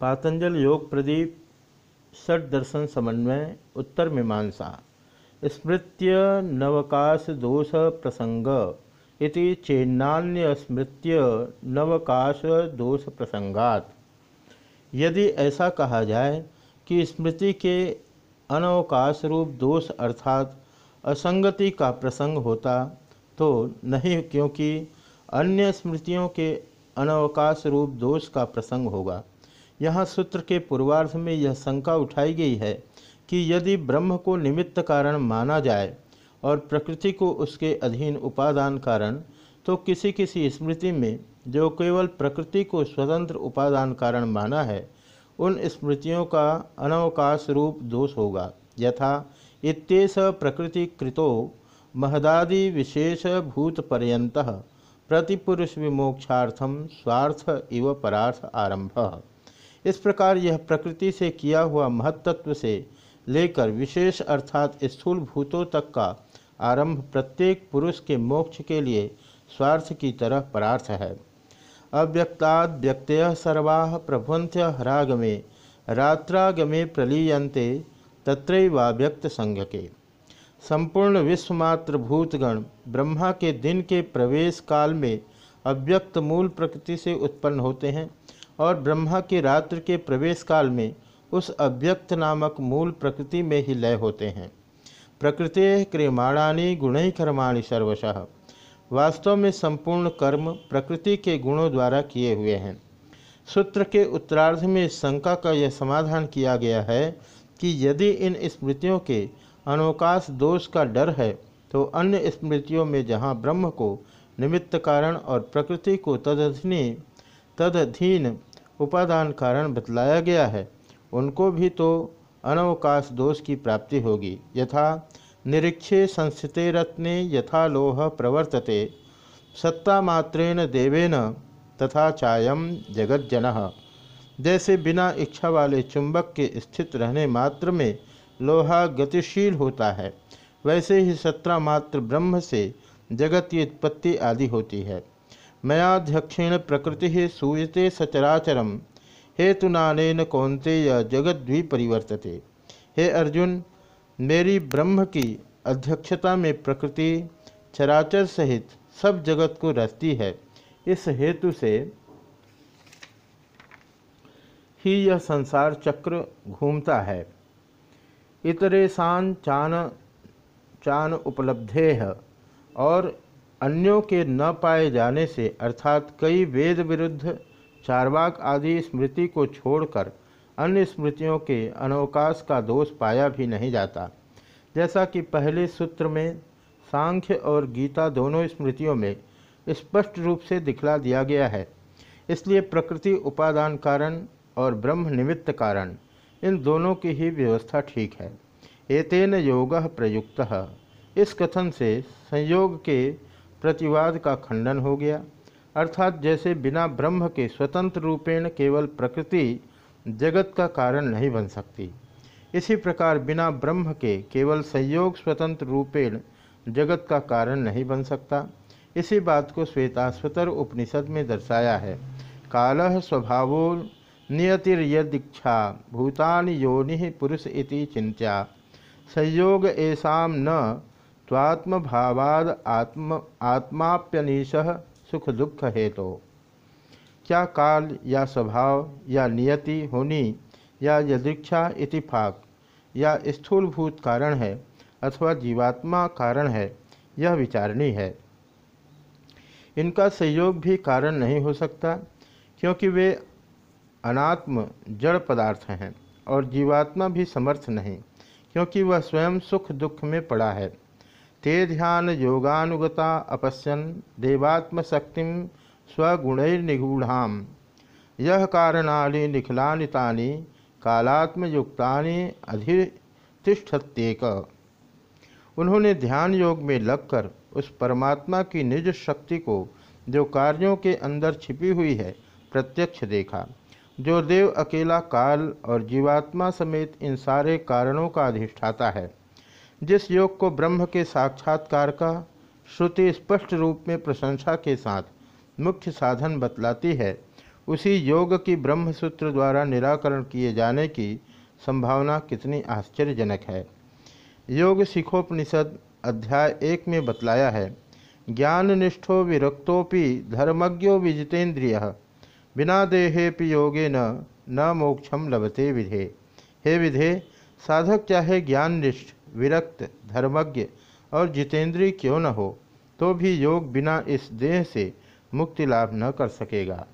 पातंजल योग प्रदीप, षट दर्शन समन्वय, उत्तर मीमांसा। स्मृत्य नवकाश दोष प्रसंग इति चेन्नान्य स्मृत्य नवकाश दोष प्रसंगात। यदि ऐसा कहा जाए कि स्मृति के अनवकाश रूप दोष अर्थात असंगति का प्रसंग होता तो नहीं क्योंकि अन्य स्मृतियों के अनवकाश रूप दोष का प्रसंग होगा। यहाँ सूत्र के पूर्वार्ध में यह शंका उठाई गई है कि यदि ब्रह्म को निमित्त कारण माना जाए और प्रकृति को उसके अधीन उपादान कारण तो किसी किसी स्मृति में जो केवल प्रकृति को स्वतंत्र उपादान कारण माना है, उन स्मृतियों का अनवकाश रूप दोष होगा। यथा, इत्येष प्रकृति कृतो महदादि विशेष भूत पर्यंत प्रतिपुरुष विमोक्षार्थम स्वार्थ इव परार्थ आरंभ इस प्रकार यह प्रकृति से किया हुआ महत्त्व से लेकर विशेष अर्थात स्थूल भूतों तक का आरंभ प्रत्येक पुरुष के मोक्ष के लिए स्वार्थ की तरह परार्थ है। अव्यक्ताद व्यक्तय सर्वा प्रभुंत्य हरागमे रात्रागमे प्रलीयन्ते, तत्रैवाव्यक्त संघ के संपूर्ण विश्वमात्र भूतगण ब्रह्मा के दिन के प्रवेश काल में अव्यक्त मूल प्रकृति से उत्पन्न होते हैं। और ब्रह्मा के रात्र के प्रवेश काल में उस अव्यक्त नामक मूल प्रकृति में ही लय होते हैं। प्रकृति क्रियमाणानी गुण ही कर्माणी सर्वशः। वास्तव में संपूर्ण कर्म प्रकृति के गुणों द्वारा किए हुए हैं। सूत्र के उत्तरार्ध में शंका का यह समाधान किया गया है कि यदि इन स्मृतियों के अनवकाश दोष का डर है तो अन्य स्मृतियों में जहाँ ब्रह्म को निमित्त कारण और प्रकृति को तदधीन तदधीन उपादान कारण बतलाया गया है। उनको भी तो अनवकाश दोष की प्राप्ति होगी। यथा, निरीक्षे संस्थिते रत्ने यथा लोह प्रवर्तते सत्तामात्रेण देवेन तथा चायम जगज्जन। जैसे बिना इच्छा वाले चुंबक के स्थित रहने मात्र में लोहा गतिशील होता है, वैसे ही सत्ता मात्र ब्रह्म से जगत की उत्पत्ति आदि होती है। मयाध्यक्षेण प्रकृति सूयते सचराचरम। हेतुनानेन कौंतेय जगद्विपरिवर्तते। हे अर्जुन, मेरी ब्रह्म की अध्यक्षता में प्रकृति, चराचर सहित सब जगत को रचती है। इस हेतु से ही यह संसार चक्र घूमता है। इतरेशान चान चान उपलब्धे और अन्यों के न पाए जाने से, अर्थात कई वेद विरुद्ध चारवाक आदि स्मृति को छोड़कर अन्य स्मृतियों के अनवकाश का दोष पाया भी नहीं जाता। जैसा कि पहले सूत्र में सांख्य और गीता दोनों स्मृतियों में स्पष्ट रूप से दिखला दिया गया है। इसलिए प्रकृति उपादान कारण और ब्रह्म निमित्त कारण, इन दोनों की ही व्यवस्था ठीक है। एतेन योग प्रयुक्त। इस कथन से संयोग के प्रतिवाद का खंडन हो गया। अर्थात जैसे बिना ब्रह्म के स्वतंत्र रूपेण केवल प्रकृति जगत का कारण नहीं बन सकती। इसी प्रकार बिना ब्रह्म के केवल संयोग स्वतंत्र रूपेण जगत का कारण नहीं बन सकता। इसी बात को श्वेताश्वतर उपनिषद में दर्शाया है। काल स्वभावो नियतिर्यदीक्षा, भूतान योनि पुरुष इति चिंत्या संयोग ऐसा न स्वात्म भावाद आत्म, आत्माप्यनीश सुख दुख हेतु तो। क्या काल या स्वभाव या नियति होनी या यदीक्षा इतिफाक या स्थूलभूत कारण है अथवा जीवात्मा कारण है, यह विचारणी है इनका संयोग भी कारण नहीं हो सकता, क्योंकि वे अनात्म जड़ पदार्थ हैं और जीवात्मा भी समर्थ नहीं, क्योंकि वह स्वयं सुख दुख में पड़ा है ते ध्यान योगानुगता अपश्यन, देवात्मशक्ति स्वगुणैर्निगूढ़ा यह कारणानि निखिलानितानि, कालात्मयुक्तानि अधितिष्ठत्येक उन्होंने ध्यान योग में लगकर उस परमात्मा की निज शक्ति को जो कार्यों के अंदर छिपी हुई है, प्रत्यक्ष देखा। जो देव अकेला काल और जीवात्मा समेत इन सारे कारणों का अधिष्ठाता है। जिस योग को ब्रह्म के साक्षात्कार का श्रुति स्पष्ट रूप में प्रशंसा के साथ मुख्य साधन बतलाती है, उसी योग की ब्रह्मसूत्र द्वारा निराकरण किए जाने की संभावना कितनी आश्चर्यजनक है। योग सिखोपनिषद अध्याय एक में बतलाया है, ज्ञाननिष्ठो विरक्तोपि धर्मज्ञो विजितेन्द्रिय, बिना देहेपि योगे न न मोक्षम लभते विधे। हे विधे, साधक चाहे ज्ञाननिष्ठ विरक्त, धर्मज्ञ और जितेंद्रीय क्यों न हो तो भी योग बिना इस देह से मुक्ति लाभ न कर सकेगा।